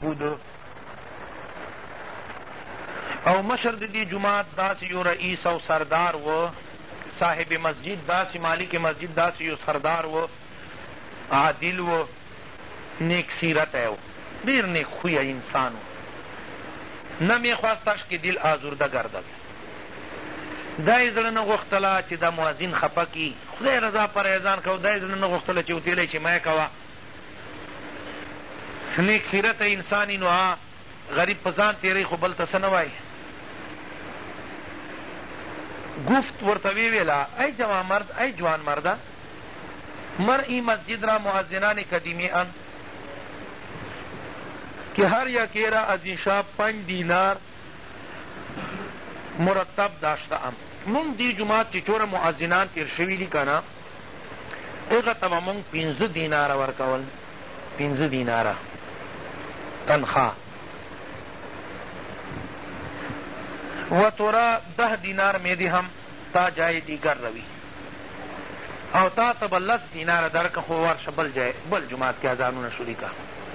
بودو او مشر د دې جماعت داسې یو رئیس او سردار و صاحب مسجد داسې مالک مسجد داسې یو سردار و عادل و نیک سیرت و ډیر نیک خویه انسان و نه می خواستش که دل آزرده گردد دا یې زړه نه غوښتله چې دا مؤذن خفه کړي خدای رضا پر اذان کو دا یې زړه نه غوښتله چې وتیلی چې مه کوه نیک سیرته انسان یی نو ها غریب په ځان تیری خو بل ته څه نه وایی گفت ورته وی ویلا ای جوان مرد ای جوان مرده مر ای مسجد را مؤذنان قدیمی ان که هر یکی را از این شب پنج دینار مرتب داشته ام مونږ دی جماعت چې چوره مؤذنان تیر شوي دي که نه هغه ته به مونږ پنځه دیناره ورکول پنځه دیناره تنخوا و تورا ده دینار می دی هم تا جای دیگر روی او تا ته به لس دیناره درکه خو ورشه بل جای بل جماعت کې اذانونه شروع که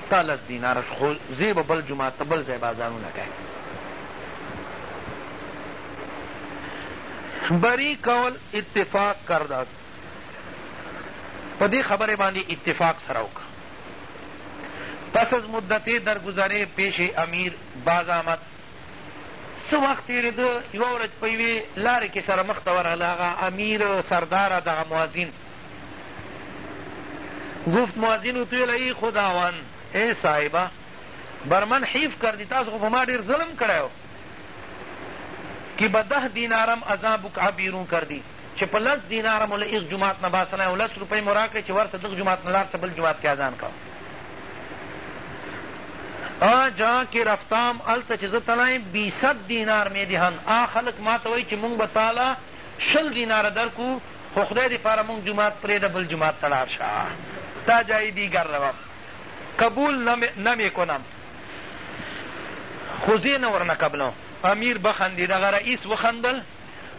تا لس دیناره خو زی به بل جماعت ته بل ځای به اذانونه کوې بری کول اتفاق کرده په دې خبرې باندې اتفاق سره وکړه پس از مدت درگذرې پیش امیر باز آمد څه وخت تېرېده یوه ورځ په یوې لارې کې سره مخته ورغله هغه امیر سرداره دغه موازین گفت موازین تو ای خداوند ای صاحبه برمن حیف کردی تاسو خو په ما ډېر ظلم کړی که به ده دینارم عذابک عبیرون کردی چې په لس دیناره مو له ایغ جومات نه باسلی او لس روپۍ مو راکړې چې ورسه دغه جومات نه لاړ سه بل جومات کې اذان کوه آ جا کې رفتام هلته چې زه تلایم بیصد دینار مې دهن آ خلک ما ته وایي چې مونږ به تاله شل دیناره درکو خو خدای دې پاره مونږ جومات پرېږده بل جومات ته لاړ شه تا جای دیګر روم قبول نه می کنم خو زه نه ورنه قبلوم امیر بخندید هغه رئیس وخندل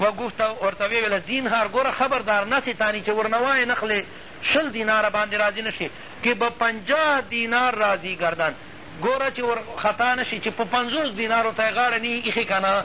و گفت ورته ویل زینهار ګوره خبردار نسی تانی چې ورنوای نخلې شل دینار باندې راضی نشي که به پنجاه دینار راضی گردن ګوره چې خطا نشي چې په پنځوس دینارو ته یې غاړه نه ایښې که نه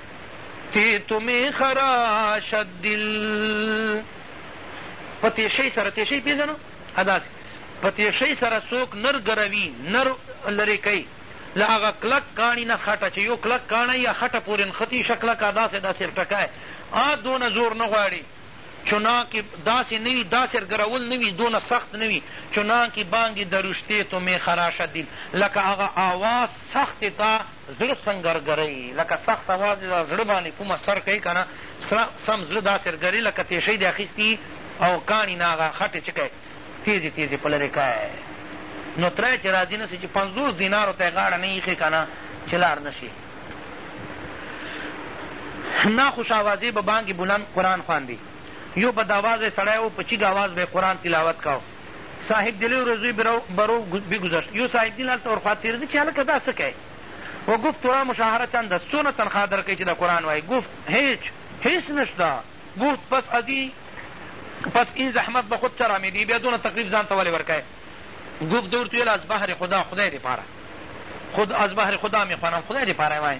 تی تو می خراشد دل په تیشۍ سره تیشۍ پیژنو اداس په تیشۍ سره څوک نر ګروي نر لرې کوي له هغه کلک کاڼي نه خټه چې یو کلک کاڼی یا خټه پورې نښتي شه کلکه داسې داسې ټکای آ دونه زور نه غواړي چنانکه داسې نه وي داسې ګرول نه وي دونه سخت نه وي چنانکه بانګې درشتې تو می خراشه دل لکه هغه آواز سخت تا زړه سنګر ګرۍ لکه سخت اواز دې دا زړه باندې کوم اثر کوي کنه سره سم زړه داسر ګرۍ لکه تېشۍ دې اخیستي او کاڼي نه هغه خټې چې کوي تېزې تېزې په لرې کوي نو تری چې راضي نه سي چې پنځوس دینارو ته یې غاړه نه ایښې کنه چې لار نه شي نا خوش آوازې به بانګې بلند قرآن خواندي یو بد آوازه سړی و په چیګ آواز به یې قرآن تلاوت کاو صاحب دلی و رزوی برو بگذشت یو صاحب دین هلته ورخوا تېرېده چې هلکه دا څه کوې و گفت تورا مشاهره چند است څونه تنخواه درکوي چې دا قرآن وایي گفت هیچ هیڅ نشته گفت پس از این پس این زحمت به خود چرا میدی بیا دونه تکلیف ځان ته ولې ورکوې گفت دور تویل از بحر خدا خدای دی پاره خود از بحر خدا میخوانم خدای دی پاره وایي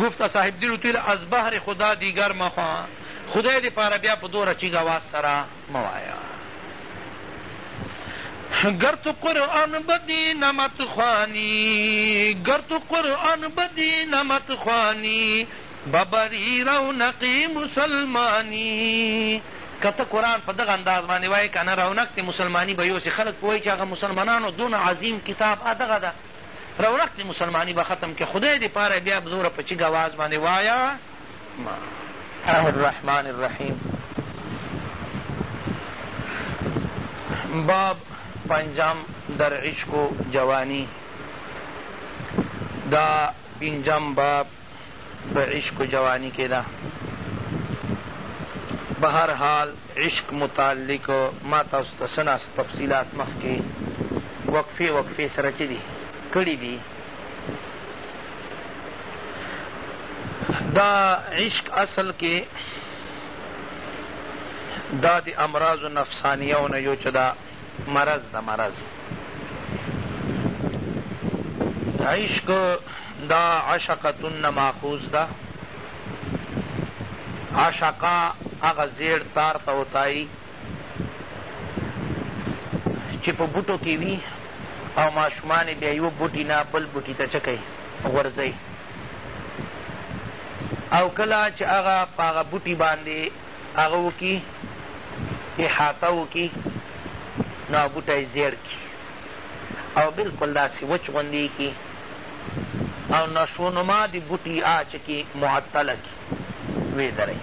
گفت صاحب دل تویل از بحر خدا دیگر مخوان خدای دی پاره بیا په دوره چیګاواز سره مه وایه گر تو قرآن بدی نمت خوانی گر تو قرآن بدی نمت خوانی ببری رونق مسلمانی که ته قرآن په دغه انداز باندې وایې که نه رونق د مسلماني به یوسې خلک پوهوي چې هغه مسلمانانو دونه عظیم کتاب دغه ده رونق د مسلماني به ختم کې خدای دې پاره بیا زوره په چیګ اواز باندې وایه الرحمن الرحیم باب پنجم در عشق و جوانی دا پنجم باب په عشق و جوانی کې ده به هر حال عشق متعلق ما تاسو ته څه تفصیلات مخکې وقفې وقفې سره چې دي کړي دي دا عشق اصل کې دا د امراض نفسانیو نه یو چې دا مرض دا مرض عشق دا عشقتون نه ماخوذ ده عشقا هغه زیړ تار ته وتایي چې په بوټو کې وي او ماشومان یې بیا یوه بوټي نه بل بوټي ته چه کوي غورځوي او کله چې هغه په هغه بوټي باندې هغه وکړي احاطه وکړي نو هغه بوټی یې زیړ کړي او بلکل داسې وچ غوندې کړي او نشونما د بوټي آچ کې معطله کړي وې لرئ.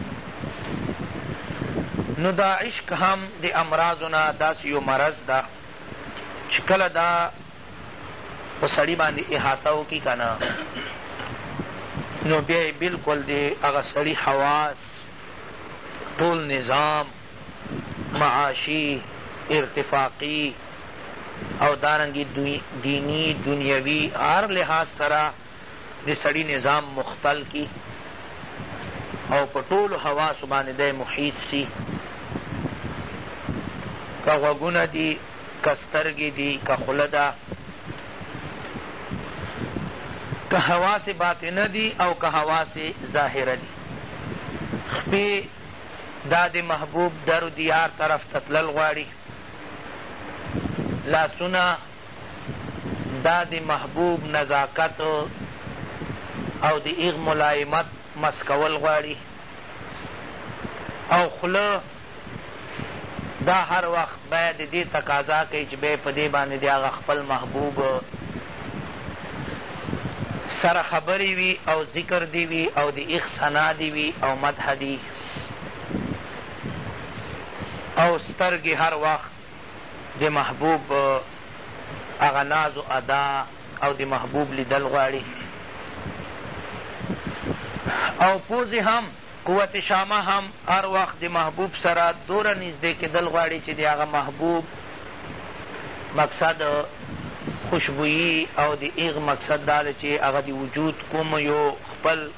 نو دا عشق هم د امراضو نه داسې یو مرض ده چې کله دا په سړي باندې احاطه وکړي که نه نو بیا یې بلکل د هغه سړي حواس ټول نظام معاشي ارتفاقي او دارنګې دیني دنیوي هر لحاظ سره د سړي نظام مختل کړي او په ټولو حواسو باندې دی محیط سي که غوږونه دي که سترګې دي که خوله ده که حواس باطنه دي او که حواس ظاهره دي خپې دا د محبوب در دیار طرف ته تلل غواړي لاسونه دا د محبوب نزاکت او د هغه ملایمت مسکول غواړي او خوله دا هر وخت بیا د دې تقاضا کوي چې بیا په دې باندې د هغه خپل محبوب سره خبرې وي او ذکر دی وي او د ایخ ثنا دی وي او مدح دی او سترګې هر وخت د محبوب هغه ناز و ادا او د محبوب لیدل غواړي او پوزې هم قوت شامه هم هر وخت د محبوب سره دوره نږدې کېدل غواړي چې د هغه محبوب مقصد خوشبویي او د ایغ مقصد دا دی چې هغه د وجود کوم یو خپل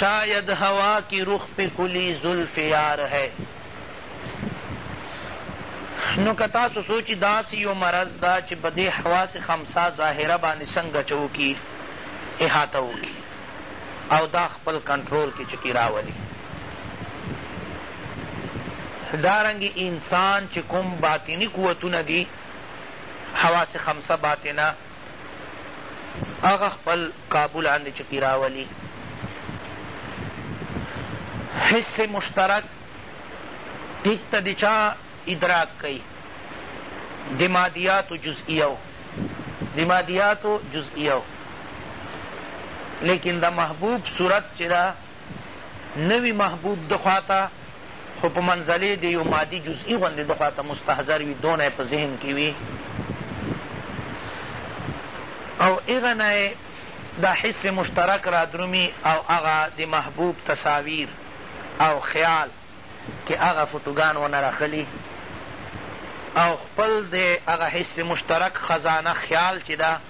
شاید هوا کی رخ پی کلی زلف یار هئ نو که تاسو سوچی داسی یو مرض ده چی په دی حواس خمسه ظاهره باندی څنګه چه وکی احاطه وکی او دا خپل کنټرول کی چکی راولی دارنګ انسان چی کوم باطنی قوتونه دی حواس خمسه باطنه هغه خپل کابل عند چکی راولی حس مشترک ټیک ته د چا ادراک کوي د مادیاتو جزئیو د مادیاتو جزئیو لیکن د محبوب صورت چې ده نه وي محبوب ده خواته خو په منزلې د یو مادي جزئي غوندې ده خواته مستحضر وي دونه یې په ذهن کې وي او هغه نه یې دا حس مشترک را درومي او هغه د محبوب تصاویر او خیال کې هغه فوټوګان ونه راخلي او خپل د هغه حس مشترک خزانه خیال چې ده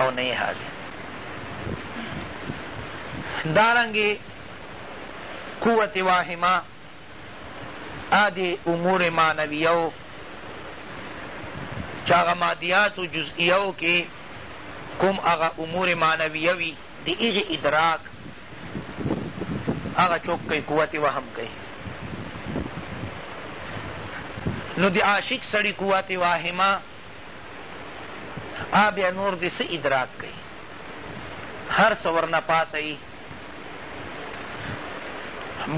او نه یې حاضر دارنګې قوت واهمه د امور معنویو چې هغه مادیات و جزئیو کې کوم هغه امور معنویه وي د هغې ادراک هغه چوک کوي قوت وهم کوي نو د عاشق سړي قوت واهمه هغه بیا نور دې څه ادراک کوي هر څه ورنه پاته یي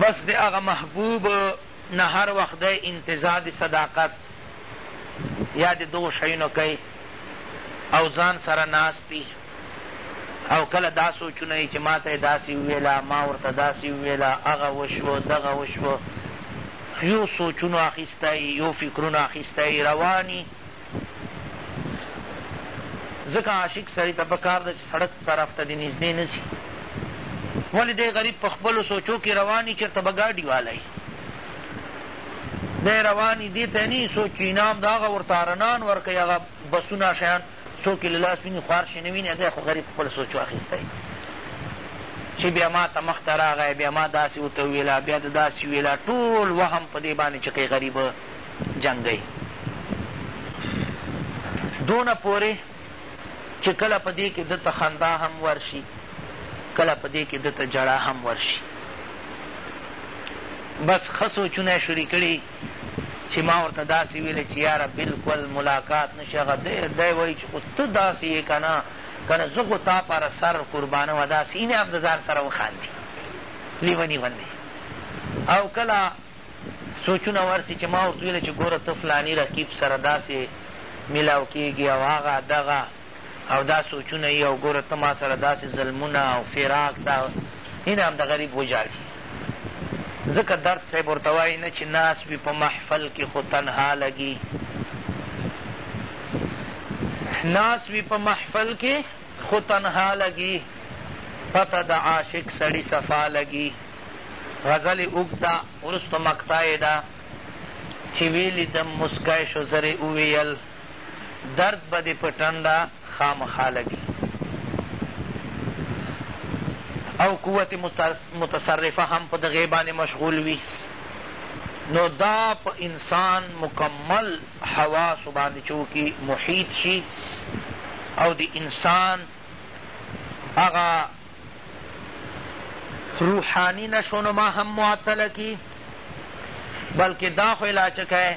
بس د هغه محبوب نه هر وخت د انتظار د صداقت یا د دغو شیونو کوي او ځان سره ناست او کله دا سوچونه وي چې ماته یې داسې وویله، ما ورته داسې وویله، هغه وشو، دغه وشو، یو سوچونو اخیستی یي، یو فکرونو اخیستی یي، روان یي. ځکه عاشق سړي ته پکار ده چې سړک طرف ته دې نږدې نه شي، ولې دی غریب په خپلو سوچو کې روان وي، چېرته به ګاډي والا وي، دی روان وي، دې ته یې نه وي سوچ چې انعام د هغه ورته ارنان ورکوي، هغه بسونه شیان. څوک یې له لاس ویني خوار شي نه ویني دی خو غریب خپل سوچ واخیستی چې بیا ما ته مخ ته راغی بیا ما داسې ورته وویله بیا د داسې ویله ټول وهم په دې باندې چې کوي غریب جنګوي دونه پورې چې کله په دې کې ده ته خندا هم ورشي کله په دې کې ده ته جړا هم ورشي بس ښه سوچونه یې شروع کړي چی ما ورته داسی ویلی چی یاره بلکل ملاقات نشی هغه دی وایی چی خو ته داسی یی کنه کنه زه خو تا پر سر قربانه و داسی اینه هم د ځان سره وخاندی لیونی غوندی او کله سوچونه ورسی چی ما ورته ویلی چی ګوره ته فلانی رقیب سره داسی ملاو کیږی او هغه دغه او دا سوچونه یی او ګوره ته ما سره داسی ظلمونه او فراق تا هینه هم د غریب وجاړی ځکه درد صاحب ورته وایی نه چی ناست وی په محفل کی خو تنها لګی ناست وی په محفل کی خو تنها لګی پته د عاشق سړی صفا لګی غزل اوږده وروسته مقطع یې ده چې ویې لیدم موسکی شو زرې وویل درد به دې په ټنډه خامخا لګي او قوت متصرفه هم په دغې باندې مشغول وي نو دا په انسان مکمل حواس باندې چوکي محیط شي او د انسان هغه روحانی نشونما هم معطله کی بلکه دا خو علاج که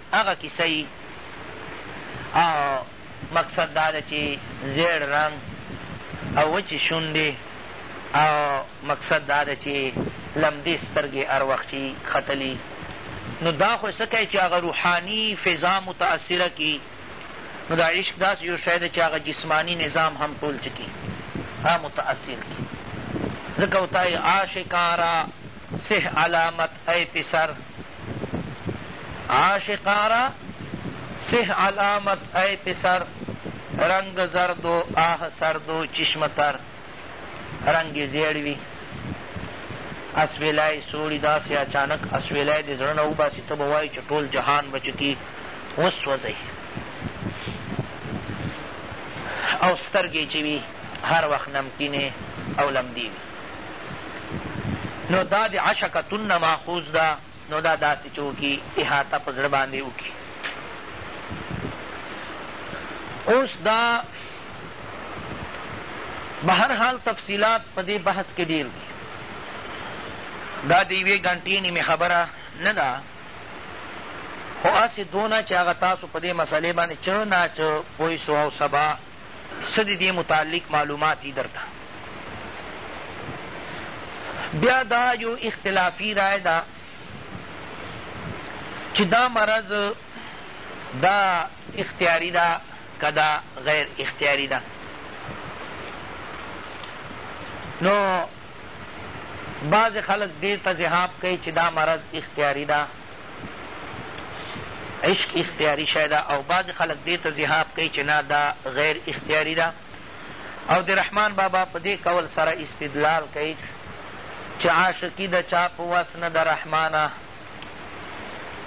هغه کیسه یی او مقصد دا ده چی زیړ رنګ او وچی شونډی او مقصد دا ده چی لمدی سترګی اروخچی ختلی نو دا خو څه کوي چې هغه روحاني فضا متاثره کړي نو دا عشق داسې یو شی دی چې هغه جسماني نظام هم ټول څه کړي هغه متاثر کړي ځکه وتایي عاشقان را سه علامت ای پسر عاشقارا سه علامت ای پسر رنګ زرد و آه سرد و چشم تر رنګ یې زیړ وي اسویلی سوړي داسې اچانک اسویلی د زړه نه وباسي ته به وایي چې ټول جهان به چکي وسوځئ او سترګې چې وي هر وخت نمکینې او لمدې وي نو دا د عشقتن نه ماخوذ ده نو دا داسې چې وکړي احاطه په زړه باندې وکړي اوس دا به هر حال تفصیلات په دې بحث کې ډېر دي دا د یوې ګنټې نیمې خبره نه ده خو هسې دونه چې هغه تاسو په دې مسئلې باندې چه ناچه پوه سو او سبا څه د دې متعلق معلومات دي درته بیا دا یو اختلافي رای ده چې دا مرض دا اختیاري ده که دا غیر اختیاري ده نو بعضې خلک دې ته ذهاب کوي چې دا مرض اختیاري ده عشق اختیاري شی ده او بعضې خلک دې ته ذهاب کوي چې نه دا غیر اختیاري ده او د رحمان بابا په دې قول سره استدلال کوي چې عاشقي د چا په وس نه د رحمانه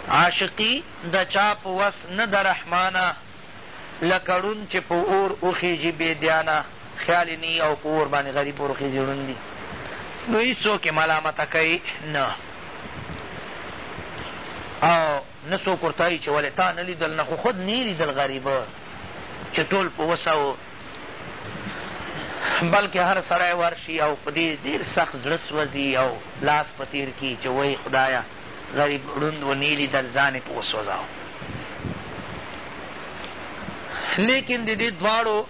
عاشقي د چا په وس نه د رحمانه لکه ړوند چې په اور وخېژي بې دیانه خیال یې نه وي او په اور باندې غریب وروخېژي ړوند دي نو هېڅوک یې ملامته کوي نه او نه څوک ورته وایي چې ولې تا نه لیدل نه خو خود نه لیدل غریبه چې ټول په وسه و بلکې هر سړی ورشي او په دې ډېر سخت زړه سوځي او لاس په تېر کړي چې وایي خدایه غریب ړوند و نی لیدل ځان یې په وسوځاوه لیکن د دې دواړو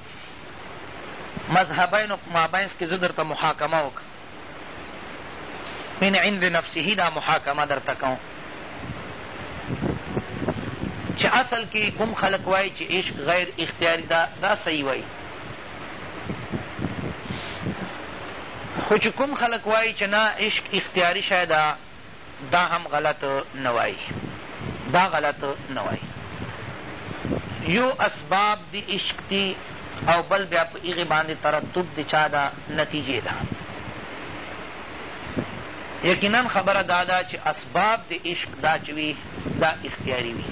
مذهبینو په مابینس کې زه درته محاکمه وکړم من عند نفسه دا محاکمه درته کوم چې اصل کې کوم خلق وایي چې عشق غیر اختیاري دا دا صحیح وایي خو چې کوم خلق وایي چې نه عشق اختیاري شاید دا هم غلط نه وای دا غلط نه وای یو اسباب د عشق دی او بل بیا په هغې باندې ترتب د چا ده نتیجې ده یقینا خبره دا ده چې اسباب د عشق دا چې وي دا اختیاري وي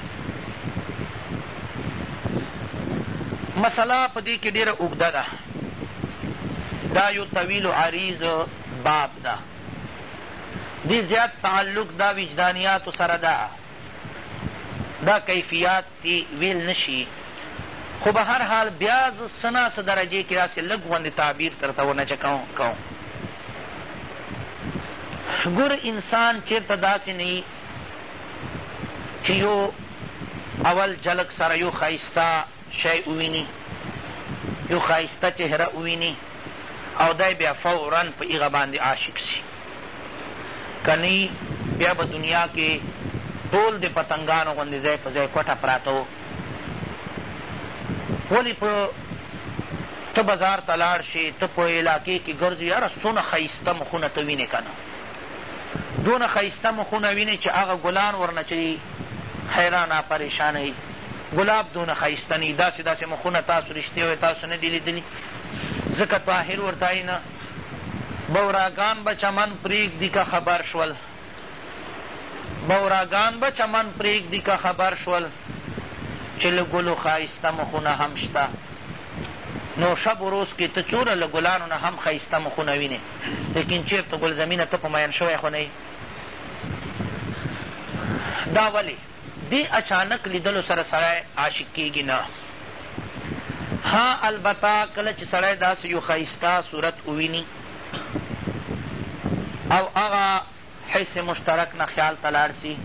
مسله په دې کې ډېره اوږده ده دا یو طویل و عریض باب ده دی زیات تعلق دا وجدانیاتو سره ده دا کیفیات دی ویل نشي خو به هر حال بیا زه څه نا څه درجې کې داسې لږ غوندې تعبیر درته ونه چې کوم کوم ګور انسان چېرته داسې نه وي چې یو اول جلک سره یو ښایسته شی وویني، یو ښایسته چهره وویني او دی بیا فوراً په هغه باندې عاشق شي. که نه وي بیا به دنیا کې ټول د پتنګانو غوندې ځای په ځای کوټه پراته وو. ولې په ته بازار ته لاړ شې، ته په علاقې کې ګرځې، یاره څونه ښایسته مخونه ته وینې که نه؟ دونه ښایسته مخونه وینئ چې هغه ګلان ورنه چې یی حیرانه پریشانه یی ګلاب دونه ښایسته نه داسې داسې مخونه تاسو رښتیا وایي تاسو نه دي لیدلي ځکه طاهر ورته وایي نه بوراګان به چمن پرېږدي که خبر شول بوراګان به چمن پرېږدي که خبر شول چې له ګلو ښایسته مخونه هم شته نو شب و روز کې ته څومره له ګلانو نه هم ښایسته مخونه وینې لیکن چېرته ګل زمینه ته په مین شوی خو نه یې دا ولې دې اچانک لیدلو سره سړی عاشق کېږي نه ها البته کله چې سړی داسې یو ښایسته صورت وویني او هغه حس مشترک نه خیال ته لاړ سي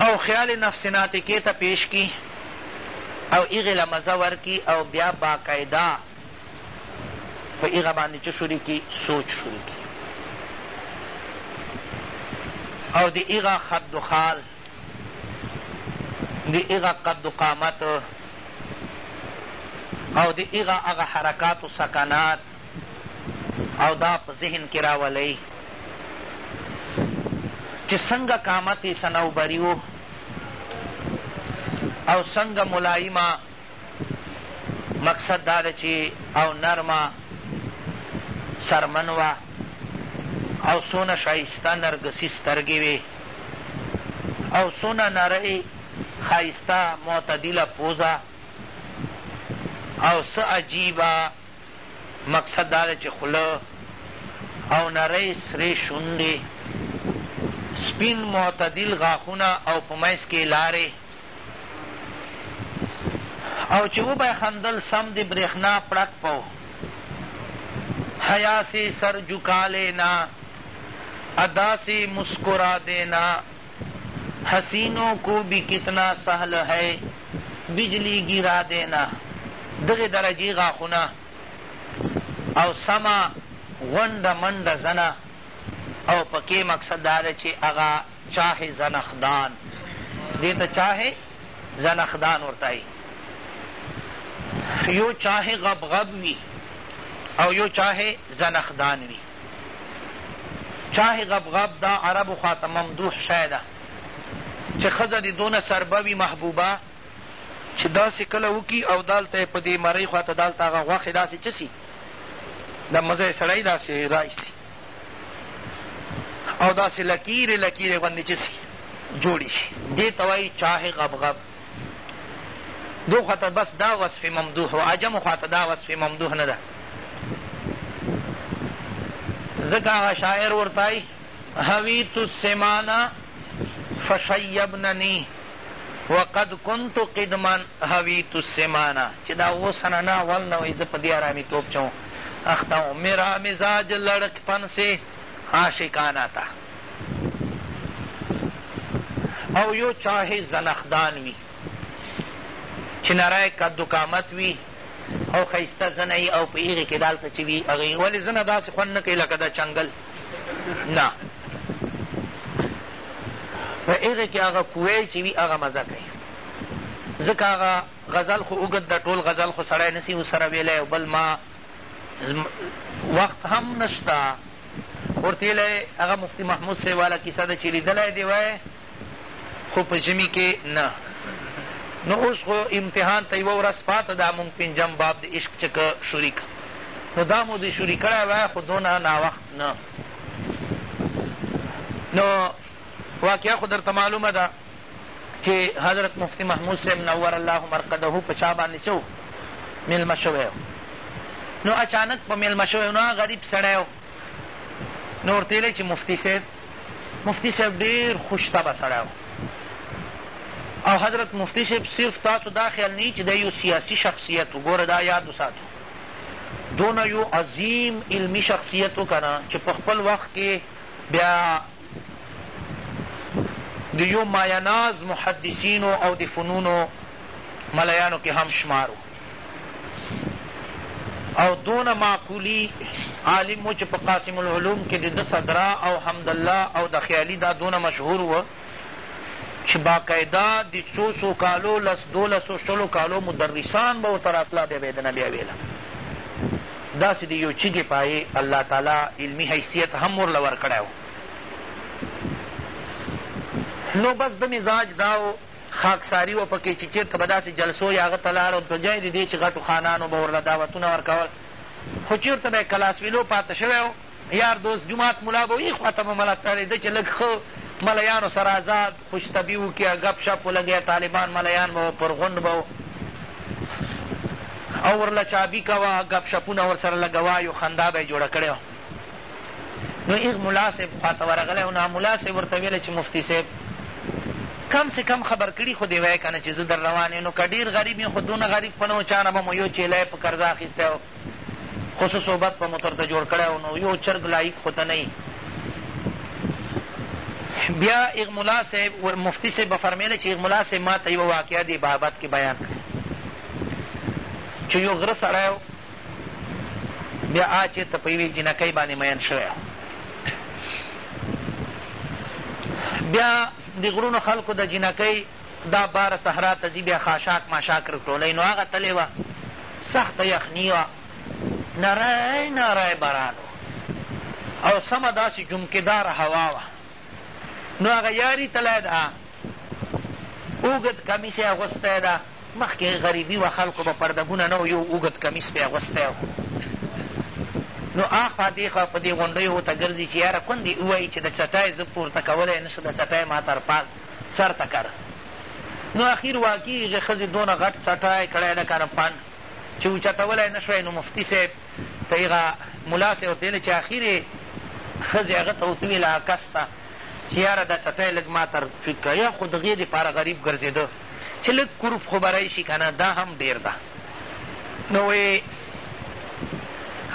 او خیال نفس ناطقې ته پیش کی او هغې له مزه ورکي او بیا باقاعده په هغه باندې څه شروع کړي سوچ شروع کړي او د هغه خد و خال د هغه قد و قامت او د هغه هغه حرکات و سکنات او دا په ذهن کې راولئ چې څنګه قامت یې صنوبري و او څنګه ملایمه مقصد دا ده چې او نرمه سرمن وه او څونه ښایسته نرګسي سترګې وې او څونه نرۍ ښایسته معتدله پوزه او څه عجیبه مقصد دا دی چې خوله او نرۍ سرې شونډې، سپین معتدل غاښونه او په منځ کې لارې او چې وبه خندل سم د برېښنا پړک پو حیا سي سر جکا لینا ادا سي مسکرا دینا حسینو کو بی کتنا سهل هئ بجلی ګیرا دینا دغه درجی غاښونه او سمه غونډه منډه زنه او پکی مقصد داده چی هغه چاه زنخدان دی ته چاه زنخدان ورته وایی یو چاه غبغب وی او یو چاه زنخدان وی چاه غبغب دا عربو خوا ته ممدوح شی ده چې ښځه دې دونه سربه وي محبوبه چې داسې کله وکړي او دالته یې په دې مرۍ خوا ته دالته هغه غوښې داسې څه سي د مزی سړی داسې راشي او داسې لکیرې لکیرې غوندې چې سي جوړې شي دې ته وایي چاه غبغب دو خوا ته بس دا وصف ممدوح و عجمو خوا ته دا وصف ممدوح نه ده ځکه هغه شاعر ورته وایي هویت السمانا فشیبننی وقد كنت قدما هویت السمانا چې دا اوسنه نه اول نه وایي زه په دې ارامیتوب چوم اخته میرا مزاج لړک پن سے عاشقانه تا او یو چاهې زنخدان وي چې نری قد و قامت وي او ښایسته زنه وي او په هغې کې دالته چې وي هغې ولې زنه داسې خوند نه کوي لکه د چنګل نه په هغې کې هغه کوی چې وي هغه مزه کوي ځکه هغه غزل خو اوږد ده ټول غزل خو سړی نسي ورسره ویلی او بل ما وخت هم نشته ورتېلی هغه مفتي محمود صاحب والا کیسه ده چې لیدلی دې وای خو په ژمي کې نه نو اوس خو امتحان ته یوه ورځ پاته ده مونږ پنځم باب د عشق چې که شریک نو دا مو دې شروع کړی وای خو دونه ناوخت نه نو واقعا خو درته معلومه ده چې حضرت مفتي محمود صاحب نور الله مرقده په چا باندې څه مېلمه شوی نو اچانک په مېلمه شوی نو غریب سړی و نو ورته ویلی چې مفتي صاحب مفتي صاحب ډېر خوشطبه سړی و او حضرت مفتي صاحب صرف تاسو دا خیال نه چې دا یو سیاسي شخصیت و ګوره دا یاد وساتو دونه یو عظیم علمي شخصیت و که نه چې په خپل وخت کې بیا د یو مایناز محدثینو او د فنونو ملایانو کې هم شمار او دونه معقولی عالم و چې په قاسم العلوم کې د ده صدرا او حمدالله او د خیالي دا دونه مشهور و چې باقاعده د څو څو کالو لس دولسو شلو کالو مدرسان به ورته راتله بیا به یې دنه بیا ویله داسې د یو چیږې پایې الله تعالی علمي حیثیت هم ورله ورکړی و. نو بس ده مزاج دا و خاکساري وه پکې چې چېرته به داسې جلسو یا هغه ته لاړ په ځای د دې چې غټو خانانو به ورله دعوتونه ورکول خو چېرته به یې کلاس ویلو پاته شوی و یار دوست جومات ملا به وي خواته به ملا تړی ده چې لږ ښه ملیانو سره آزاد خوش طبی وکړي ګپ شپ ولګیا طالبان ملیان به پر غونډ به او ورله چابي کوه ګپ شپونه ورسره لګوا یو خندا به یې جوړه کړې وه نو ایغ ملا صاحب خواته ورغلی نو ملا صاحب ورته ویله چې مفتی صاحب کم سے کم خبر کړي خو دې وایې که نه چې زه در روان نو که ډېر غریب یم خو دونه غریب خو نه و چا نه به مو یو چیلی په قرضه اخیستی خو څه صحبت به مو ترته جوړ کړی او نو یو چرګ لایق خو ته نه یي بیا اغملا صاحب مفتی صاحب به فرمیله چې اغملا صاحب ما ته یوه واقعه دې بابت کې بیان کړه چې یو غره سړی و بیا آ چېرته په یوې جینکۍ باندې مین شوی بیا د غرونو خلکو د جینکۍ دا باره صحرا ته ځي بیا خاشاک ماشاک رټولوي نو هغه تلې وه سخته یخني وه نری نری باران او سمه داسې جمکداره هوا وه نو هغه یاري تلی ده اوږد کمیس یې اغوستی ده مخکې غریبي وه خلکو به پردګونه نه یو اوږد کمیس به یې اغوستی و نو آخوا دېخوا په دې غونډیو ورته ګرځي چې یاره کندې ووایي چې د چټای زه پورته کولی نه شم د چټای ما تر پاس سر ته کر نو اخیر واقعی هغې ښځې دونه غټ څټای کړی ده که نه پنډ چې اوچتولی نه شوی نو مفتي صاحب ته هغه ملا صاحب ورته ویل چې اخیر یې ښځې هغه ته ورته ویل هغه کس ته چې یاره دا څټی لږ ما ته ټیټ کړه یا خو د هغې دپاره غریب ګرځېده چې لږ کورپ خو به راشي که نه دا هم ډېر ده نو وایې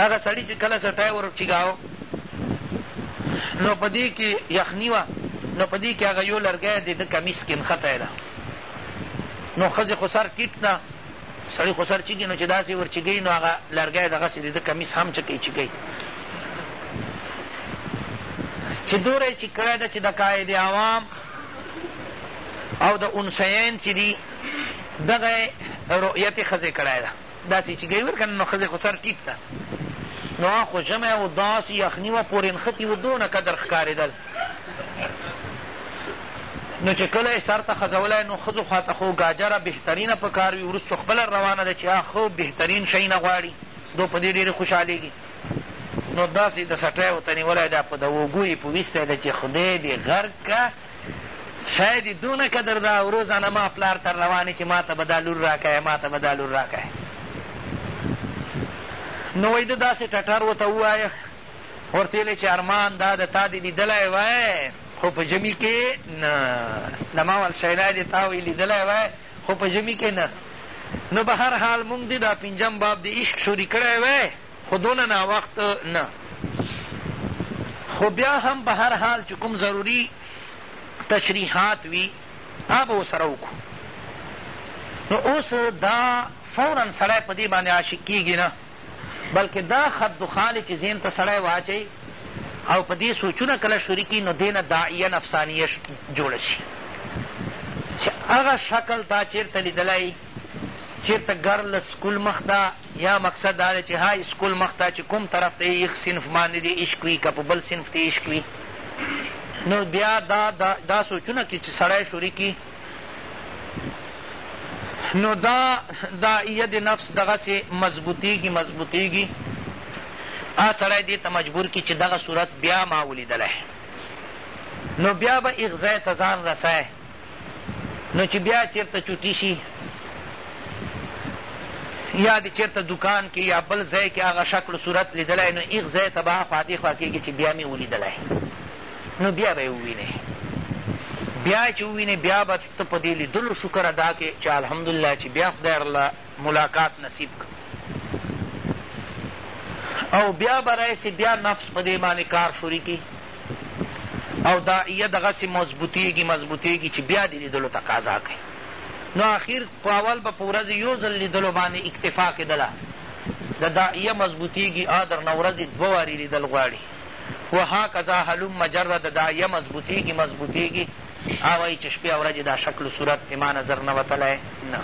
هغه سړي چې کله سټای ور ټیګاو نو په دې کې یخني وه نو په دې کې هغه یو لرګی دی د کمیس کې نښتی ده نو ښځې خو سر ټیټ نه سړی خو سر چیږي نو چې داسې ور چیږي نو هغه لرګی دغسې دی د کمیس هم چکی چکی چې دوره یې چې کړی ده چې د قاعد عوام او د انسیین چې دي دغه رؤیت ښځې کړی ده داسې چې ګی ورکنه نو ښځې خو سر ټیټ ته نو هغه خو ژمی و داسې یخني وه پورې نښتي و دونه قدر ښکارېدل نو چې کله یې سر ته خځولی نو ښځو خوا ته خو ګاجره بهترینه په کار وي وروسته خپله روانه ده چې هغه ښه بهترین شی نه غواړي دو په دې ډېرې خوشحالېږي نو داسې د سټی ورته نیولی دا په د اوږو یې په ویستی ده چې خدای دې غرق که شاید یې دونه قدر ده او روزانه ما پلار ته روانې چې ماته به دا لور راکه ماته به دا لور راکه نو وایي ده داسې ټټر ورته ووایه ورته ویلې چې ارمان دا د تا دې لیدلی وای خو په ژمي کې نه د ما ول شیلا دې تا وی لیدلی وای خو په ژمي کې نه نو به هر حال مونږ دې دا پنځم باب د عشق شوري کړی وای خو دونه ناوخت نه خو بیا هم په هر حال چې کوم ضروري تشریحات وي هغه به ورسره وکړو نو اوس دا فورا سړی په دې باندې عاشق کېږي نه بلکې دا خط دخالې چې ذهن ته سړی واچوي او په دې سوچونه کله شروع کړي نو دې نه داعیه نفسانیه جوړه شي چې هغه شکل تا چېرته لیدلی چېرته ګرلس سکول مخ ده یا مقصد دا دی چې های اسکول مخ ته چې کوم طرف ته یې صنف باندې دې عشق وي که په بل صنف ته عشق وي نو بیا دا دا, دا سوچونه کې چې سړی شروع کړي نو دا دا ید نفس دغه سي مضبوطیږي مضبوطیږي ا سړی دې ته مجبور کی چې دغه صورت بیا ما ولیدلی نو بیا به اغزای ته ځان رسای نو چې بیا چېرته چوټي شي یا د چېرته دکان کې یا بل ځای کې هغه شکل صورت لیدلی نو ایغ ځای ته به هخوا دېخوا کېږي چې بیا مې ولیدلی نو بیا به یې ووینې بیا چې ووینې بیا به ته په دې لیدلو شکر ادا کړې چې الحمدلله چې بیا خدای الله ملاقات نصیب کړ او بیا به راشي بیا نفس په دې باندې کار شروع کړي او داعیه دغسې مضبوطېږي مضبوطېږي چې بیا د لیدلو تقاضا کوي نو اخیر په اول به په ورځې یو ځل لیدلو باندې اکتفا کېدله د داعیه مضبوطېږي آ درنه ورځې دوه وارې لیدل غواړي وهکذا هلم جره د داعیه مضبوطېږي مضبوطېږي هغه وايي چې شپې او ورځې دا شکل و صورت زما نظر نه وتلی نه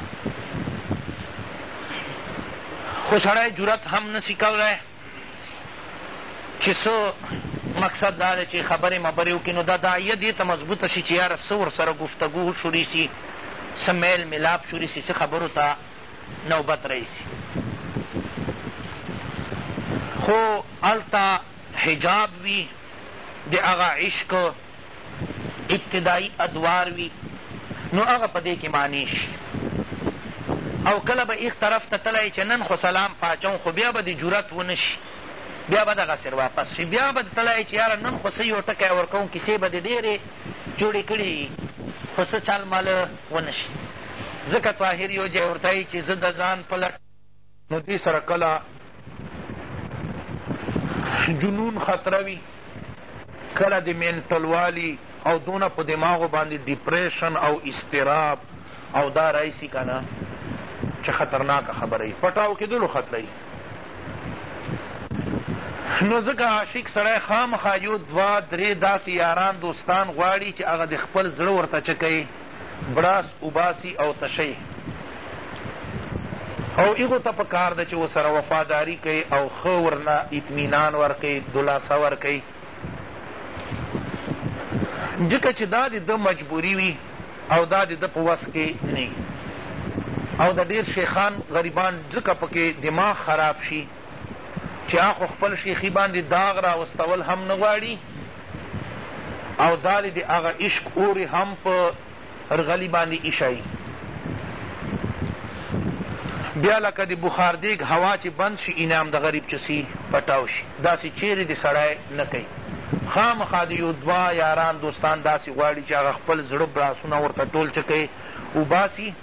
خو سړی جرت هم نسی کولی چې څه مقصد دا دی چې خبرې مبرې وکړي نو دا داعیه دې ته مضبوطه شي چې یاره څه ورسره ګفتګو شروع شي څه میل ملاب شروع شي څه خبرو ته نوبت رئیسی خو هلته حجاب وي د هغه عشق ابتدايي ادوار وي نو هغه په دې کې مانع شي او کله به ایخ طرف ته تلای چې نن خو سلام پاچوم خو بیا به دې جرأت ونه شي بیا به دغسې واپس شي بیا به تلای چې یاره نن خو څه یو ټکی ورکوم کیسې به دې ډېرې جوړې کړي خو څه چل مل ونه شي ځکه طاهر یو ځای ورته چې زه د ځان په لټ نو دې سره کله جنون خطره وي کله د مینټل والی او دونه په دماغو باندې ډیپریشن او استراب او دا رایسی کنه چې خطرناک خبره وي پټاو کېدلو خطره وي نو ځکه عاشق سړی خامخا یو دوه درې داسې یاران دوستان غواړي چې هغه د خپل زړه ورته چه کوي بړاس وباسي او تشي او هغو ته پکار ده چې ورسره وفاداري کوي او ښه ورنه اطمینان ورکوي دلاسه ورکوي ځکه چې دا د ده مجبوري وي او دا د ده په وس کې نه او د ډېر شیخان غریبان ځکه پکې دماغ خراب شي چا خو خپل شیخی باندی داغ راوستول هم نه غواړی او دالی د هغه عشق اور هم په رغلی باندی ایشای بیا لکه د بخاردیګ هوا چې بند شي انعام د غریب چې سی پټاو شي داسې چیرې د سړی نه کوي خامخا د یو دوه یاران دوستان داسې غواړي چې هغه خپل زړه براسونه ورته ټول چکوي وباسي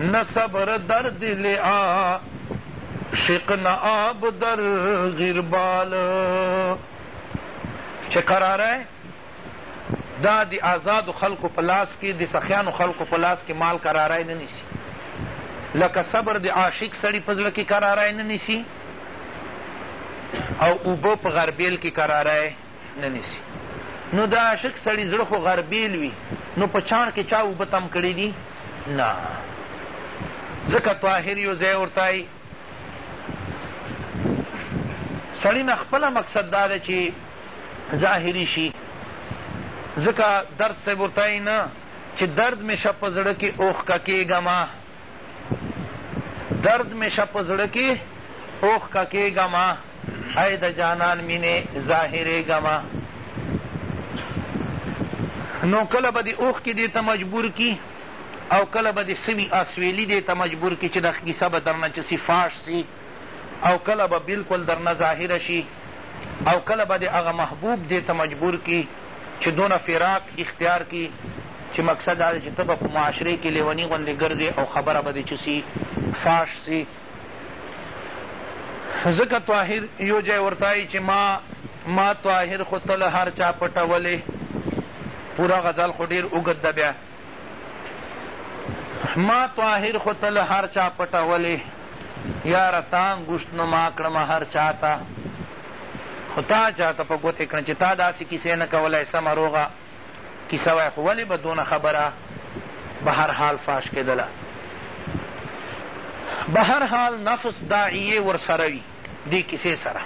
نه صبر در دل عاشق نه آب در غربال چه قراره دا د آزادو خلکو په لاس کې د سخیانو خلکو په لاس کې مال قرارای نه نیسي لکه صبر د عاشق سړي په زړه کې قرارای نه نیسي او اوبه په غربیل کې قرارای نه نیسي نو د عاشق سړي زړه خو غربیل وي نو په چاڼ کې چا اوبه تم کړي دي نه ځکه طاهر یو ځای ورته سړی نه خپله مقصد دا دی چې ظاهري شي ځکه درد صاحب ورته نه چې درد مې شه په زړه کې اوښکه کېږمه درد مې شه په زړه کې اوښکه کېږمه ای د جانان مینې ظاهرېږمه نو کله به دې اوښکې دې ته مجبور کی او کله به دې سوي اسویلي دې ته مجبور کی چې دا کیسه به درنه چه سي فاش سي او کله به بلکل درنه ظاهره شي او کله به دې هغه محبوب دې ته مجبور کړي چې دونه فراق اختیار کړي چې مقصد دا دی چې ته به په معاشرې کې لیوني غوندې ګرځې او خبره به دې چه سي فاش سي ځکه طاهر یو ځای ورته وایي چې ما ما طاهر خو ته له هر چا پټولې پوره غزل خو ډېر اوږد ده بیا ما طاهر خو ته له هر چا پټولې یاره تا انګوشت نو ما کړم هر چا ته خو تا چا ته په ګوتې کړم چې تا داسې کیسې نه کولای سمه روغه کیسه وای خو ولې به دونه خبره به هر حال فاش کېدله به هر حال نفس داعیې ورسره وي دې کیسې سره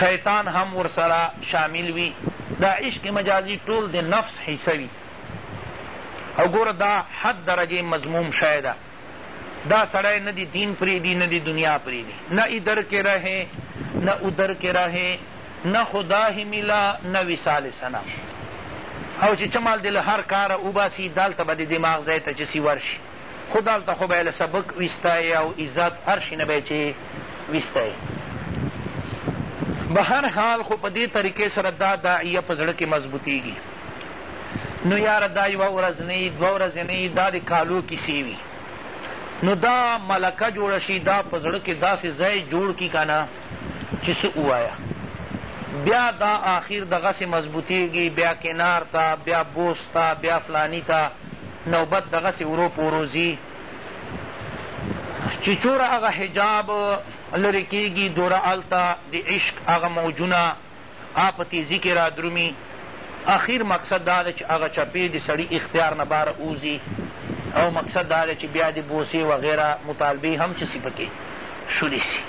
شیطان هم ورسره شامل وي دا عشق مجازي ټول د نفس حصه وي او ګوره دا حد درجه مضموم شی ده دا سړی نه دی دین پریدی نه دی دنیا پریدی نه ادھر کے رہے نه ادھر کے رہے نه خدا ہی ملا نه وصال سنا او چې چمال دل هر کار وباسی دالته به د دماغ ځای ته چې سی ورشي خو دالته خو به له سبق ویستای او عزت هر شي نه به چې ویستای به هر حال خو په دې طریقې سره دا داعیه په زړه کې مضبوطیږي نو یاره دا یوه ورځ نه یي دوه ورځې نه یي دا د کالو کیسې وي نو دا ملکه جوړه شي دا په زړه کې داسې ځای جوړ کړي که نه چې څه ووایه بیا دا آخر دغسې مضبوطېږي بیا کنار ته بیا بوس ته بیا فلانی ته نوبت دغسې ورو په ورو ځي چې چوره هغه حجاب لرې کېږي دوره هلته د عشق هغه موجونه هغه په تېزي کې رادرومي، اخیر مقصد دا ده چې هغه چپې د سړي اختیار نه بهر ووځي او مقصد دا دی چې بیا د بوسې وغیره مطالبې هم چې سي پکې شونې سي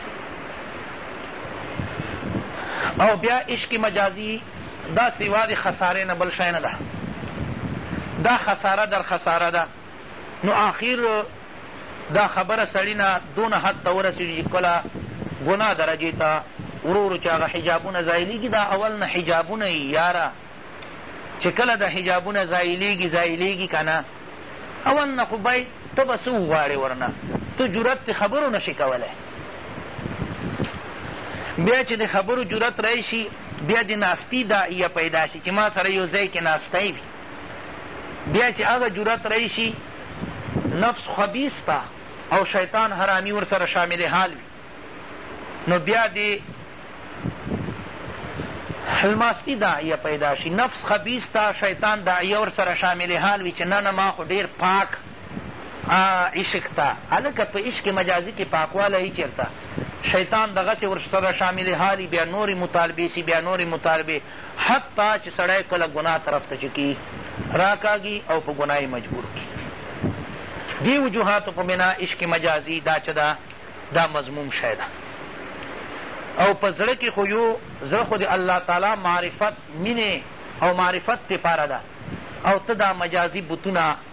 او بیا عشق مجازي دا سوا د خسارې نه بل شی نه ده دا خساره در خساره ده نو آخر دا خبره سړي نه دونه حد ته ورسېږي چې کله ګناه درجې ته ورو ورو چې هغه حجابونه ځایلېږي دا اول نه حجابونه یي یاره چې کله دا حجابونه ځایلېږي ځایلېږي که نه اول نه خو باید ته به څه وغواړې ورنه ته جرت خبرو نشي کولی بیا چې د خبرو جرت راشي بیا د ناستی داعیه پیدا شي چې ما سره یو ځای کې ناستی وي بیا چې هغه جرأت راشي نفس خبیث ته او شیطان حرامي ورسره شامل حال وي نو بیا دې حلماستی داعیه پیدا شي نفس خبیث ته شیطان داعیه ورسره شامل حال وي چې نه نه ما خو ډېر پاک عشق ته هلکه په عشق مجازي کې پاکوالی چېرته شیطان دغسې ورسره شامل حالي بیا نورې مطالبې سي بیا نورې مطالبې حتی چې سړی کله ګناه طرف ته چې کي راکاږي او په ګناه يې مجبور کړي. دې وجوهاتو په بنا عشق مجازي دا چې ده دا مذموم شی ده او په زړه کې خو يو زړه خو د الله تعالی معرفت مينې او معرفت دپاره ده او ته دا مجازي بتونه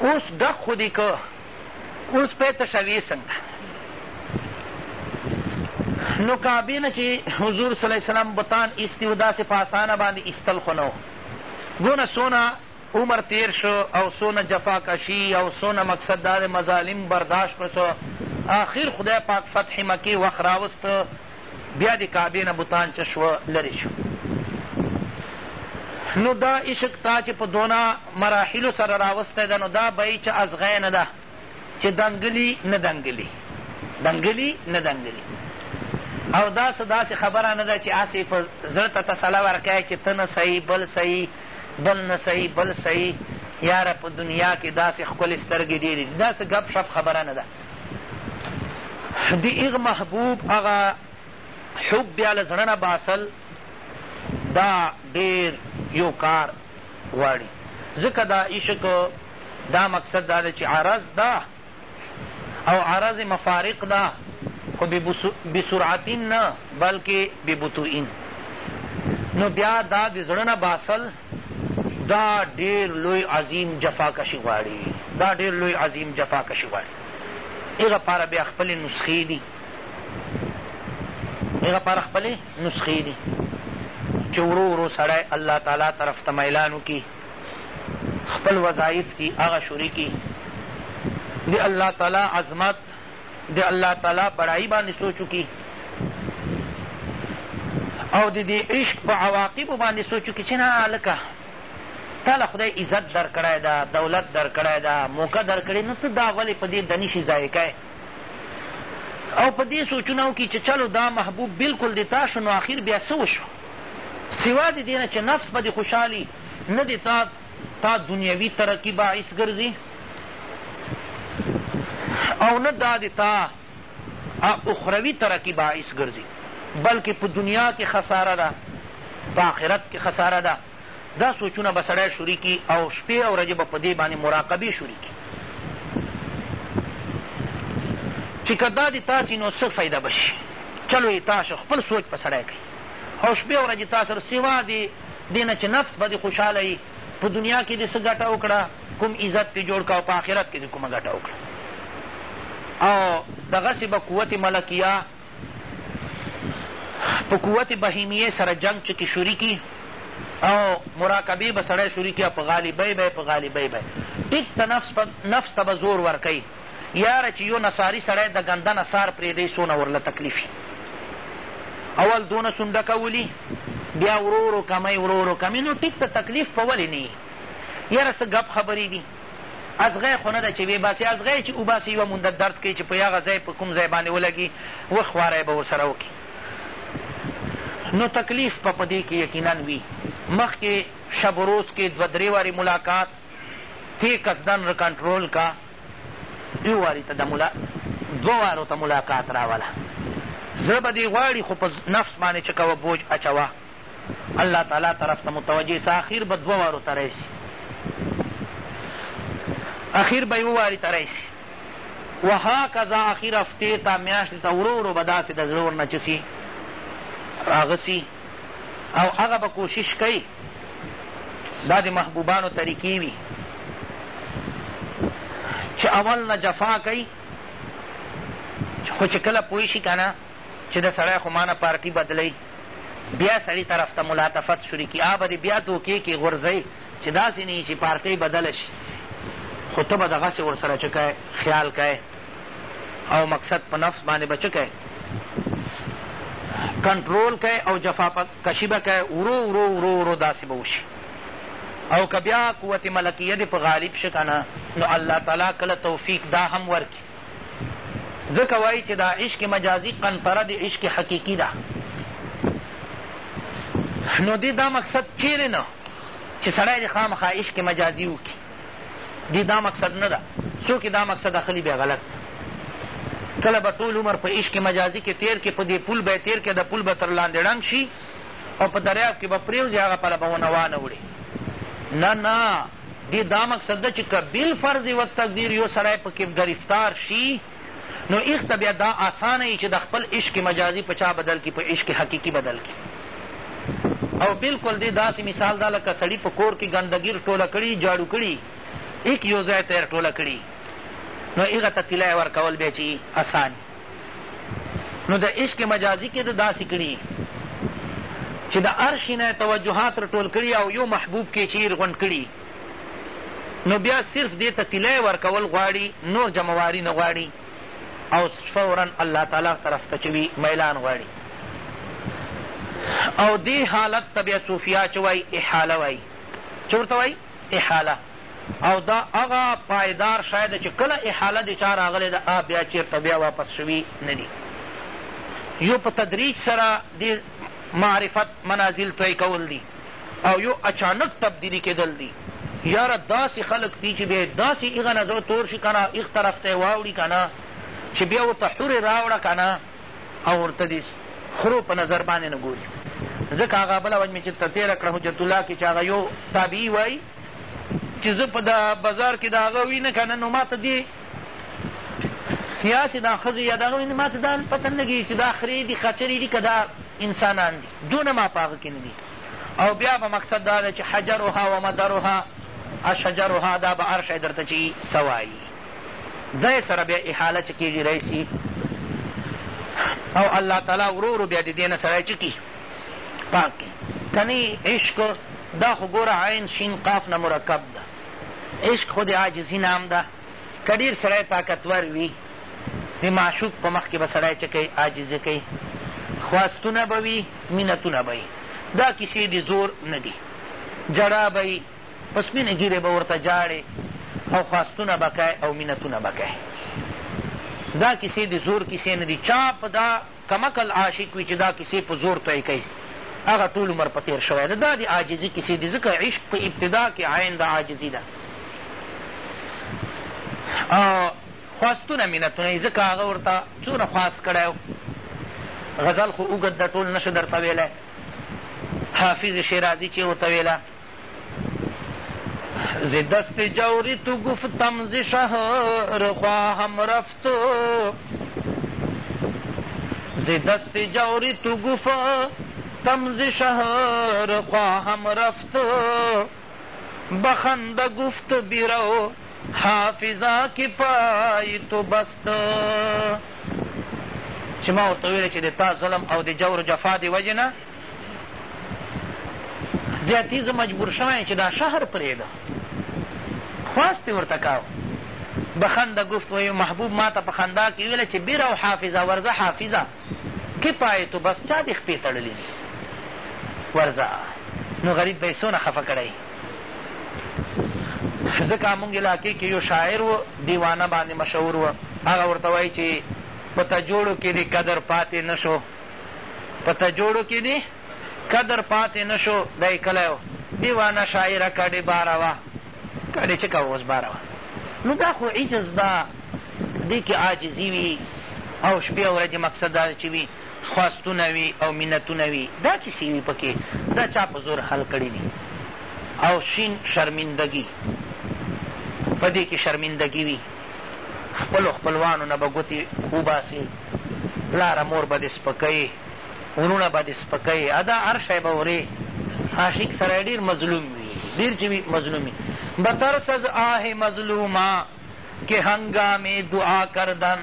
اوس ډک خو دې که اوس پۀ تشوې څنګه نو کعبې نه چې حضور صلی الله علیه وسلم بتان ایستي و داسې په اسانه باندې ایستل خو نه و ګونه څونه عمر تیر شو او څونه جفاکشي او څونه مقصد دا دی مظالم برداشت کړو څو آخر خدای پاک فتح مکې وخت راوست بیا د کعبې نه بتان څه شوه لرې شو نو دا عشق تا چې په دونه مراحلو سره راوستی ده نو دا بیې چې ازغی نه ده چې دنګلي نه دنګلي دنګلي نه دنګلي او دا څه داسې خبره نه ده چې هسې په زړه ته تسله ورکوی چې ته نه صحیح بل صحیح بل نه صحیح بل صحیح یاره په دنیا کې داسې ښکلې سترګې ډېرې دي دا څه ګپ شپ خبره نه ده د هغه محبوب هغه حب بیا له زړه نه باسل دا ډېر یو کار غواړي ځکه دا عشق دا مقصد دا دی چې عرض ده او عرض مفارق ده خو بسرعتین نه بلکې ببطوئین نو بیا دا د زړه نه باسل دا ډیر لوی عظیم جفا کشی غواړی دا ډیر لوی عظیم جفا کشی غواړی هغه پاره بیا خپل نسخې دي هغه پاره خپل نسخې دي چې ورو ورو سړی الله تعالی طرف ته میلان وکړي خپل وظایف دي هغه شروع کړي د الله تعالی عظمت د الله تعالی بړائی باندې سوچ وکړي او د دې عشق په عواقبو باندې سوچ وکړي چې نه هلکه تا له خدای عزت درکړی ده دولت درکړی ده موقع درکړې نو ته دا ولې په دې دني شي ضایع کوې او په دې سوچونه وکړي چې چلو دا محبوب بلکل د تا شو نو آخر بیا څه وشو سوا د دې نه چې نفس به دې خوشحالي نه د تا تا دنیوي ترقي باعث ګرځي او نه دا د تا اخروي ترقي باعث ګرځي بلکې په دنیا کې خساره ده په آخرت کې خساره ده دا سوچونه به سړی شروع کړي او شپې او ورځې به په دې باندې مراقبې شروع کړي چې که دا د تاسې نو څه فایده به شي چلو یې تاسو خپل سوچ په سړی کوي او شپې او ورځې تاسو سره سوا دې دې نه چې نفس به دې خوشحاله وي، په دنیا کې دې څه ګټه وکړه، کوم عزت دې جوړ کړه او په آخرت کې دې کومه ګټه وکړه او دغسې به قوت ملکیه په قوت بهیمیه سره جنګ چې کې شروع کړي او مراقبې به سړی شروع کړي او په غالبۍ به یې په غالبۍ به یې ټیک ته نفس ته به زور ورکوي. یاره چی یو نصاری سړی دګنده نصار پریدی سونه ورله تکلیف وی اول دونه سونډه کولی بیا ورو ورو کمی ورو ورو کمی نو ټیک ته تکلیف په ولی نه یاره څه ګپ خبری دی ازغی خو نه ده چې ویباسي ازغی چې وباسي یوه مونده درد کوي چې په هغه ځای په کوم ځای باندې ولګي وخواری به ورسره وکړي نو تکلیف په په دې کې یقینا وي مخکې شب روز کې دوه درې وارې ملاقات تھی کسدن کنټرول کا يو واري ته د ملا دوه وارو ته ملاقات راوله زړه به دي غواړي خو په نفس باندې چې کوه بوج اچوه الله تعالی طرف ته متوجه سه اخیر به دوه وارو ته رئیسي اخیر به یو واري ته رئیسي وهکذا اخیر هفتې ته میاشتې ته ورو ورو به داسې د زړه ورنه چسي راغسي او هغه به کوشش کوي دا د محبوبانو طریقې وي چې اول نه جفا کوي خو چې کله پوه شي که نه چې د سړی خو مانه پارټي بدلوي بیا سړي طرف ته ملاطفت شروع کړي هغه به دې بیا توکې کې غورځوي چې داسې نه چې پارټۍ بدله شي خو ته به دغسې ورسره چې خیال کوې او مقصد په نفس باندې به چه کئ کنټرول کئ او جفا کشی به کئ ورو ورو ورو ورو داسې به وشي او که بیا قوت ملکیه دې په غالب شي که نه نو الله تعالی کله توفیق دا هم ورکړي ځکه وایي چې دا عشق مجازي قنطره د عشق حقیقي ده نو دې دا مقصد چیرې نه چې سړی دې خامخا عشق مجازي وکړي دی دا مقصد نه ده څوک دا مقصد اخلي بیا غلط کله به ټول عمر په عشق مجازي کې تیر کې په دې پول به یې تیر کې د پول به تر لاندې ړنګ شي او په دریاب کې به پرېوځي هغه پله به ونه وانه وړي نه نه دې دا مقصد ده چې که بالفرض و تقدیر یو سړی پکې ګرفتار شي نو هغه ته بیا دا آسانه وي چې د خپل عشق مجازي په چا بدل کړي په عشق حقیقي بدل کړي او بلکل دې داسې مثال دا لکه سړي په کور کې ګندګیر ټوله کړي جاړو کړي ایک یو ځای ته ټوله کړي نو هغه ته طلا ورکول بیا چې اسان نو د عشق مجازي کې د داسې کړي چې د هر شي نه توجهات رټول کړي او یو محبوب کې چیر غونډ کړي نو بیا صرف دې ته طلای ورکول غواړي نور جمع واري نه غواړي او فورا الله تعالی طرف ته چې وي میلان غواړي او دې حالت ته بیا صوفیا چې وایي احاله وایي چې ورته وایي احاله او دا هغه پایدار شاید چې کله احاله د چا راغلې ده هغه بیا چېرته بیا واپس شوي نه دي یو په تدریج سره د معرفت منازل طی کول دي او یو اچانک تبدیلی کېدل دي یاره داسې خلک دي چې بیا داسې هغه نه زړه تور شي که نه هغ طرف ته یې واوړي که نه چې بیا ورته حورې راوړه که نه او ورته دې خرو په نظر باندې نه ګوري ځکه هغه بله وجه مې چې ته تېره کړه حجت الله کې چې هغه یو تابعي وایي چې زه په دا بازار کې د هغه وي نه که نه نو ما ته دې سیاسې دا ښځې یا دغه وي ما ته دا پته نه لګېږي چې دا خرې دي خچرې دي که دا انسانان دي دونه ما په هغه کې نه دي او بیا به مقصد دا ده چې حجرها و مدرها اشجرها دا به عرش درته چې سوایي دی سره بیا احاله چې کېږي رئیسي او الله تعالی ورو ورو بیا د دې نه سړی چې کي پاک کړي کنی عشق دا خو ګوره عین شین قاف نه مرکب ده عشق خود عاجزی نام ده که ډېر سړی طاقتور وي، د معشوق په مخکې به سړی څه کوي؟ عاجزي کوي. خواستونه به وي، منتونه به وي. دا کیسې د زور نه دي. ژړا به یې، په سپینه ږیره به ورته ژاړې او خواستونه به کوې او منتونه به کوې. دا کیسې د زور کیسې نه دي. چا په دا کم عقل عاشق وي چې دا کیسې په زور توی کوي هغه ټول عمر په تیر شوی ده دا د عاجزي کیسې دي ځکه عشق په ابتدا کې عین د عاجزي ده او خواستونه منتونه یې ځکه هغه ورته څونه خواست کړی و غزل خو اوږد ده ټول نشو درته ویلی حافظ شیرازي چې ورته ویله ز دست جوری تو گفتم ز شهر خواهم رفت ز دست جوری تو گفتم ز شهر خواهم رفت بخنده گفت بیرو حافظا کی پای تو بست چې ما ورته ویل چې د تا ظلم او د جور جفا د وجې نه زیاتي زه مجبور شوی چې دا شهر پرېږدم خواست یې ورته کاوه بخنده گفت و محبوب ما ته په خندا کې ویله چې بیر او حافظه ورځه حافظه کې پای تو بس چا دې خپې تړلې دي ورځه نو غریب به یې څونه خفه کړی ځکه مونږ علاقې کې یو شاعر و دیوانه باندې مشهور و هغه ورته وایي چې په تجوړو کې دې قدر پاتې نه شو په تجوړو کې دې قدر پاتې نه شو دا یې کلی و دیوانه شاعره کډې باره وه کډې چې کوه اوس باره وه نو دا خو عجز ده دې کې عاجزي وي او شپې او ورځې مقصد دا چې وي خواستونه وي او منتونه وي دا کیسې وي پکې دا چا په زور حل کړي دي او شین شرمندګي په دې کې شرمندګي وي خپلو خپلوانو نه به ګوتې وباسې، پلاره مور به دې سپکوې، وروڼه به دې سپکوې، ادا هر شی به ورې، عاشق سړی ډېر مظلوم وي، ډېر چې وي مظلوم وي، بترس از آه مظلوما که هنگام دعا کردن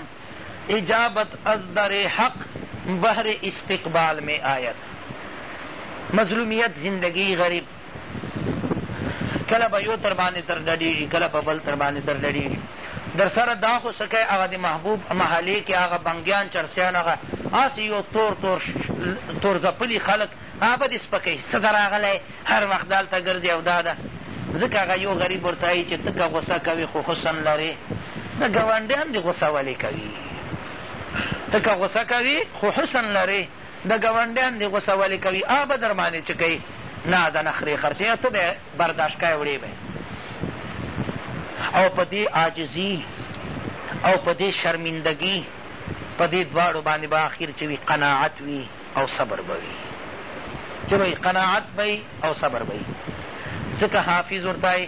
اجابت از در حق بهر استقبال می آید مظلومیت زندګي غریب کله به یو تر باندې تر ډډېږي کله به بل تر باندې تر ډډېږي در سره دا خو څه کوي هغه د محبوب محلې کې هغه بنګیان چرسیان هغه هسې یو تور تور تور ځپلي خلک هغه به دې سپکوي څه ته راغلی هر وخت دالته ګرځي او دا ده ځکه هغه یو غریب ورته وایي چې ته که غوسه کوې خو حسن لرې د ګاونډیان دې غوسه ولې کوي ته که غوسه کوې خو حسن لرې د ګاونډیان دی غوسه ولی کوی آ به درمانی چه کیی ناز نخری خرڅی ته به برداشت کای وړی به او په دی عاجزی او په دی شرمندگی په دی دواړو باندې به اخر چه وی قناعت وی او صبر به وی چه وی قناعت به او صبر به ځکه حافظ ورته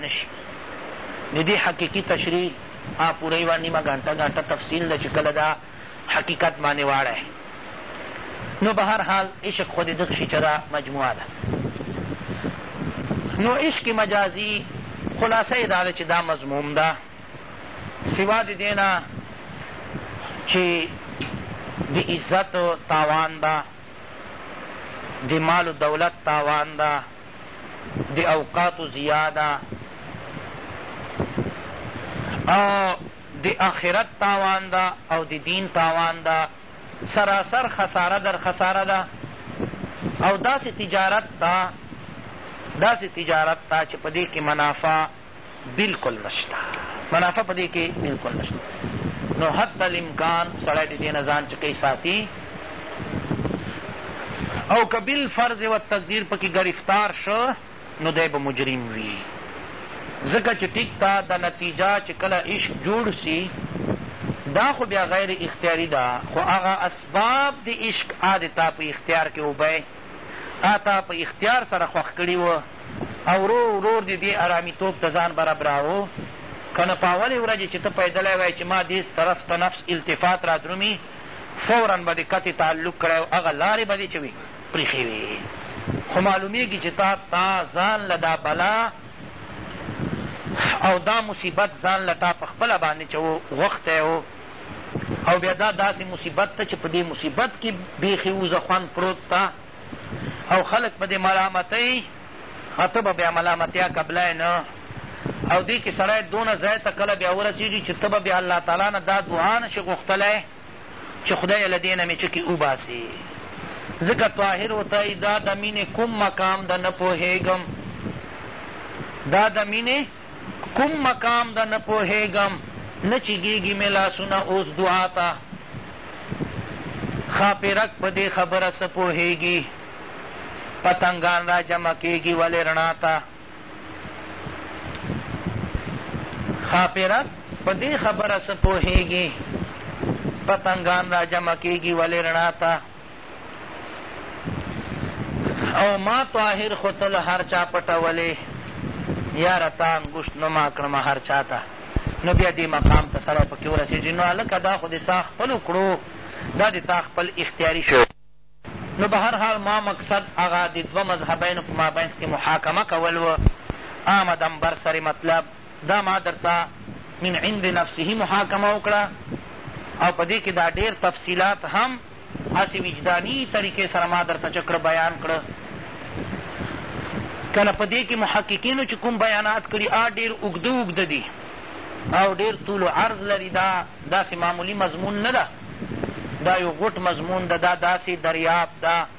نه شي. د دې حقیقي تشریح هغه پوره یوه نیمه ګهنټه ګهنټه تفصیل ده چې کله دا حقیقت باندې واړی. نو به هر حال عشق خو د دغ شیچه ده مجموعه ده. نو عشق مجازي خلاصه یې دا ده چې دا مضموم ده. سوا د دې نه چې د عزت تاوان ده، د مال و دولت تاوان ده، د اوقاتو ضیاء ده او د آخرت تاوان ده او د دین تاوان ده سراسر خساره در خساره ده او داسې تجارت ته داسې تجارت ته چې په دې کې منافع بلکل نشته منافع په دې کې بلکل نشته نو حتی الامکان سړی د دې نه ځان چې کوي ساتي او که بالفرض و تقدیر پکې گرفتار شو نو دی به مجرم وي ځکه چې ټیک تا دا نتیجه چې کله عشق جوړ سي دا خو بیا غیر اختیاري ده خو هغه اسباب د عشق آ د تا په اختیار کې وبه تا ته په اختیار سره خوښ کړي وو او ورو ورور دې دې ارامیتوب ته ځان برابراوه که نه په اولې ورځې چې ته پیدلی وای چې ما دې طرف ته نفس التفات را درومي فورا به دې قطع تعلق کړی او هغه لارې به دې چې وي پریښې وي خو معلومیږي چې تا تا ځان له دا بلا او دا مصیبت ځان له تا په خپله باندې چې و غوښتی و او بیا دا داسې مصیبت ته چې په دې مصیبت کې بیخي وزه خوند پروت ته او خلک په دې ملامتوي او ته به بیا ملامتیا قبلای نه او دې کې سړی دونه ځای ته کله بیا ورسېږي چې ته به بیا الله تعالی نه دا دعا نه شي غوښتلی چې خدای له دې نه مې چکې وباسي ځکه طاهر وتایي دا د مینې کوم مقام ده نه پوهېږم دا د مینې کوم مقام ده نه پوهیږم نه چګیږي مې لاسونه اوس دعا ته خاپیرک په دې خبره څه پوهیږي پتنګان را جمع کیږي ولې رڼا ته خاپیرک په دې خبره څه پوهیږي پتنګان را جمع کیږي ولې رڼا ته او ما طاهر خو تل هر چا پټولې یاره تا انګوشت نه ما کړمه هر چا ته نو بیا دې مقام ته سړی پکې ورسېږي نو هلکه دا خو د تا خپلو کړو دا د تا خپل اختیاري شو نو به هر حال ما مقصد هغه د دوه مذهبینو په مابینس کې محاکمه کول و آمدم بر سر مطلب دا ما درته من عند نفسه محاکمه وکړه او په دې کې دا ډېر تفصیلات هم هسې وجداني طریقې سره ما درته چه کړه بیان کړه کله په دې کې محققینو چې کوم بیانات کړي آ ډېر اوږده اوږده دي او ډېر طول و عرض لري دا داسې معمولي مضمون نه ده دا یو غټ مضمون ده دا داسې دریاب ده دا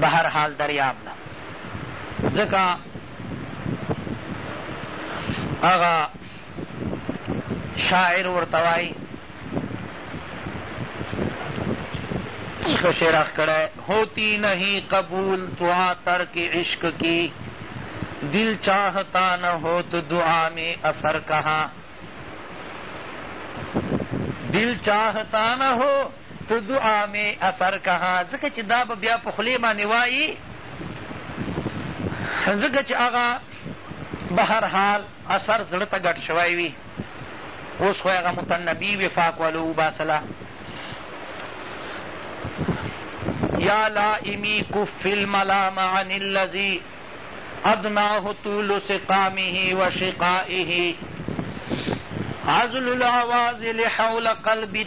بهر حال دریاب نه ځکه هغه شاعر ورته وایي شعر اخکړی ہوتی نہیں قبول دعا ترک عشق کی دل چاہتا نہ ہو تو دعا میں اثر کہاں دل چاہتا نہ ہو تو دعا مې اثر کها ځکه چې دا به بیا په خولې باندې وایي ځکه چې هغه به هر حال اثر زړه ته ګډ شوی وي اوس خو هغه متنبي وفاق والو وباسله یا لائمی کف الملام عن الذی ادناه طول سقامه و شقائه عزل العوازل حول قلب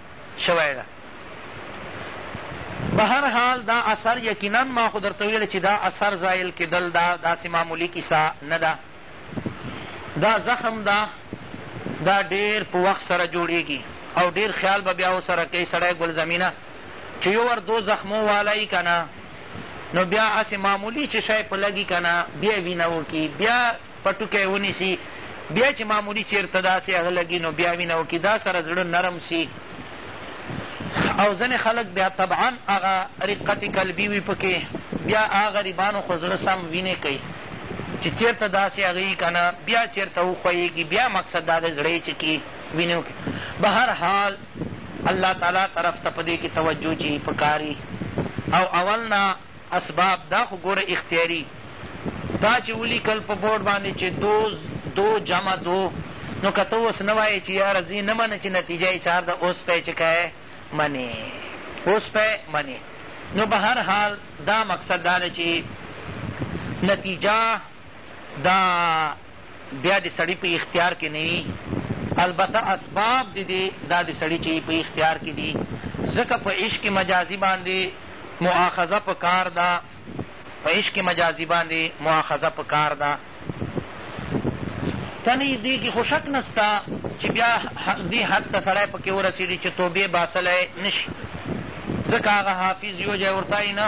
شوی ده. بهر حال دا اثر یقینا ما خو درته ویل چې دا اثر زایل کېدل دا داسې معمولي کیسه نه ده، دا زخم ده، دا ډېر په وخت سره جوړېږي او ډېر خیال به بیا ورسره کوي سړی ګل زمینه چې یو ور دو زخمو والی که نه نو بیا هسې معمولي چې شی په لګي که نه بیا وینه وکړي بیا پټوکی ونیسي بیا چې معمولي چیرته داسې هغه لګي نو بیا وینه وکړي دا سره زړه نرم سي او ځنې خلک بیا طبعا هغه رقت قلبي وي پکې بیا هغه غریبانو خو زړه سم وینې کوي چې چیرته داسې هغوي که نه بیا چیرته وښویږي بیا مقصد دا دی زړه یې چې کي وینې وکړي به هر حال الله تعالی طرف ته په دې کې توجه چې پکاري او اول نه اسباب دا خو ګوره اختیاري تا چې ولیکل په بورډ باندې چې دو دو جمع دو نو که ته اوس نه وایې چې یاره زه نه منه چې نتیجه یې چار ده اوس پی چې که منې اوس پی منې نو به هر حال دا مقصد دا ده چې نتیجه دا بیا د سړي په اختیار کې نه وي البته اسباب د دې دا د سړي چي په اختیار کې دي ځکه په عشق مجازي باندې مؤاخذه په کار ده په عشق مجازي باندې مؤاخذه په کار ده کنی دې کې خو شک نسته چې بیا دې حد ته سړی پکې ورسېږي چې توبې باسلی نه شي ځکه هغه حافظ یو ځای ورته نه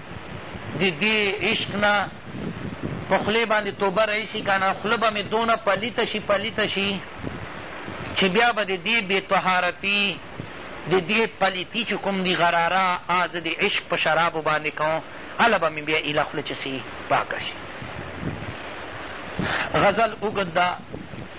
د دې عشق نه په خولې باندې توبه رئیسي که نه خوله به مې دونه پلیته شي پلیته شي چې بیا به د دې بې طهارتي د دې پلیتي چې کوم دي غراره آ زه د عشق په شرابو باندې کوم هله به مې بیا ایله خوله چې سي پاکه شي غزل اوږد ده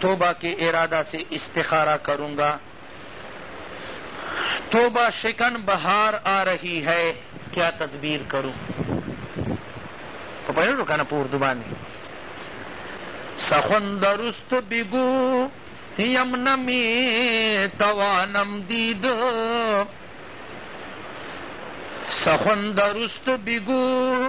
توبه که اراده سې استخاره کرونګا توبه شکن بهار آرهی هئ کیا تدبیر کرو په پوهېږئ شو که نه په اردو باندې سخن درست بگو یم نمی توانم دید سخن درست بگو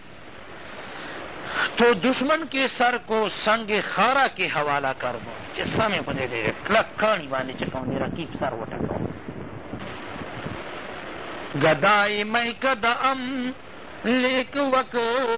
تو دشمن کې سر کو سنګ خارا کې حواله کر دو چې سمې په دې ډېرې کلک کاڼي باندې چې کوم د رقیب سر وټکوم ګدای مې قدم لیک وکړ